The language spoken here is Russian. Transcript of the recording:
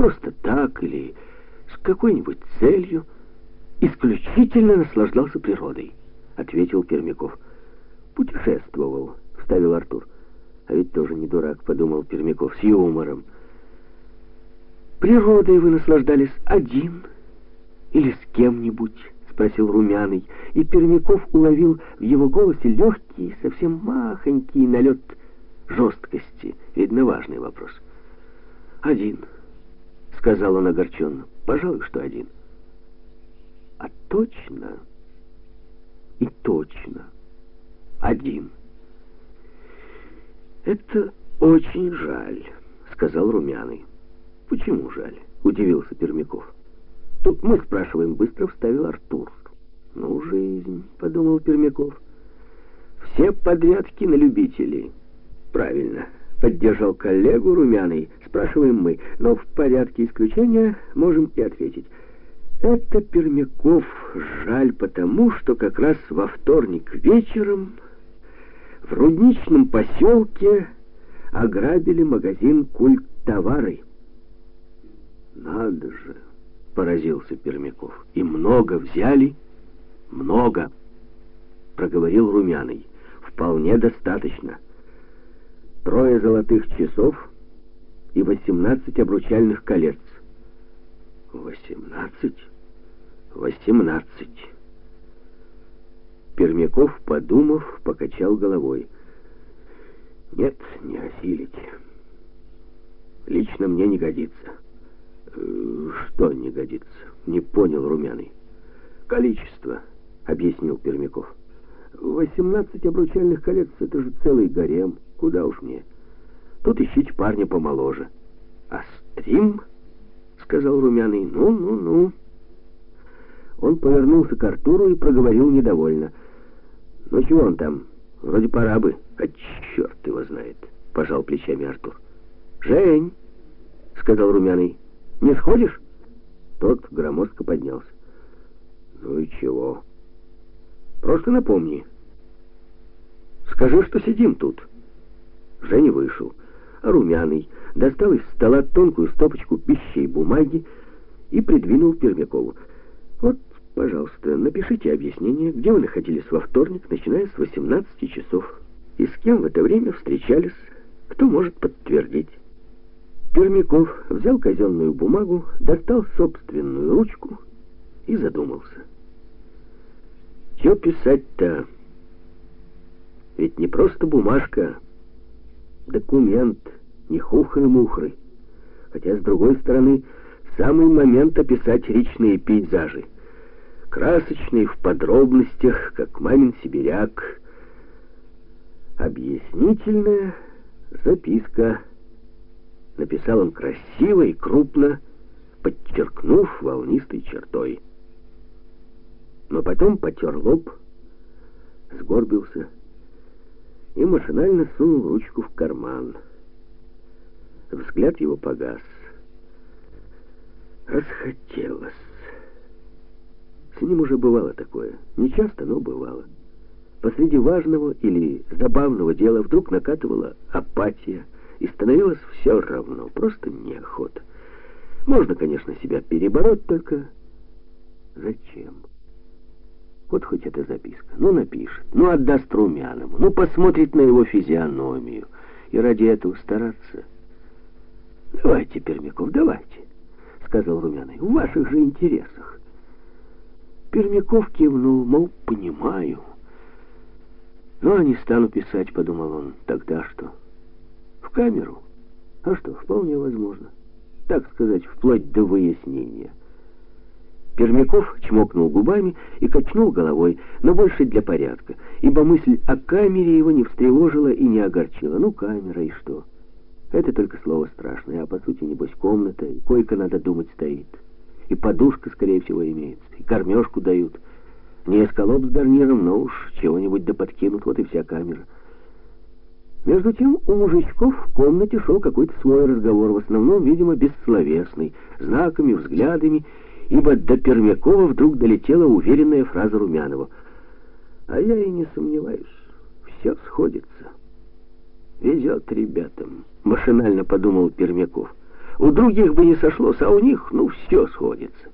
просто так или с какой-нибудь целью, исключительно наслаждался природой, ответил Пермяков. Путешествовал, вставил Артур. А ведь тоже не дурак, подумал Пермяков с юмором. Природой вы наслаждались один или с кем-нибудь? Спросил Румяный, и Пермяков уловил в его голосе легкий, совсем махонький налет жесткости. Видно, важный вопрос. «Один», — сказал он огорченно. «Пожалуй, что один». «А точно и точно один». «Это очень жаль», — сказал Румяный. «Почему жаль?» — удивился Пермяков. «Тут мы спрашиваем», — быстро вставил Артур. «Ну, жизнь», — подумал Пермяков. «Все подряд кинолюбители». «Правильно», — поддержал коллегу Румяный. «Спрашиваем мы, но в порядке исключения можем и ответить». Это Пермяков жаль потому, что как раз во вторник вечером в рудничном поселке ограбили магазин «Культтовары». «Надо же!» — поразился Пермяков. «И много взяли?» «Много!» — проговорил Румяный. «Вполне достаточно. Трое золотых часов и восемнадцать обручальных колец». «Восемнадцать? Восемнадцать!» Пермяков, подумав, покачал головой. «Нет, не осилить. Лично мне не годится». Э, «Что не годится?» — не понял Румяный. «Количество», — объяснил Пермяков. «Восемнадцать обручальных колец — это же целый гарем. Куда уж мне? Тут ищите парня помоложе». «А стрим?» — сказал Румяный. «Ну-ну-ну». Он повернулся к Артуру и проговорил недовольно. «Ну чего он там? Вроде пора бы». «А черт его знает», — пожал плечами Артур. «Жень», — сказал Румяный, — не сходишь?» Тот громоздко поднялся. «Ну и чего?» «Просто напомни. Скажи, что сидим тут». Женя вышел, а румяный достал из стола тонкую стопочку пищей бумаги и придвинул Пермякову. «Вот, пожалуйста, напишите объяснение, где вы находились во вторник, начиная с 18 часов, и с кем в это время встречались, кто может подтвердить». Пермяков взял казенную бумагу, достал собственную ручку и задумался. Что писать-то? Ведь не просто бумажка, документ, не хухры-мухры. Хотя, с другой стороны, самый момент описать речные пейзажи. Красочные, в подробностях, как мамин сибиряк. Объяснительная записка написал он красиво и крупно, подчеркнув волнистой чертой. Но потом потер лоб, сгорбился и машинально сунул ручку в карман. Взгляд его погас. Расхотелось. С ним уже бывало такое. Не часто, но бывало. Посреди важного или забавного дела вдруг накатывала апатия, и становилось все равно, просто неохота. Можно, конечно, себя перебороть, только зачем? Вот хоть эта записка. Ну, напишет, ну, отдаст Румяному, ну, посмотрит на его физиономию. И ради этого стараться. Давайте, Пермяков, давайте, сказал Румяный, в ваших же интересах. Пермяков кивнул, мол, понимаю. Ну, а не стану писать, подумал он, тогда что? В камеру? А что, вполне возможно. Так сказать, вплоть до выяснения. Пермяков чмокнул губами и качнул головой, но больше для порядка, ибо мысль о камере его не встревожила и не огорчила. Ну, камера и что? Это только слово страшное, а по сути, небось, комната, и койка, надо думать, стоит. И подушка, скорее всего, имеется, и кормежку дают. Не эскалоп с гарниром, но уж чего-нибудь да подкинут, вот и вся камера. Между тем у мужичков в комнате шел какой-то свой разговор, в основном, видимо, бессловесный, знаками, взглядами, ибо до Пермякова вдруг долетела уверенная фраза Румянова. «А я и не сомневаюсь, все сходится». «Везет ребятам», — машинально подумал Пермяков. У других бы не сошлось, а у них, ну, все сходится.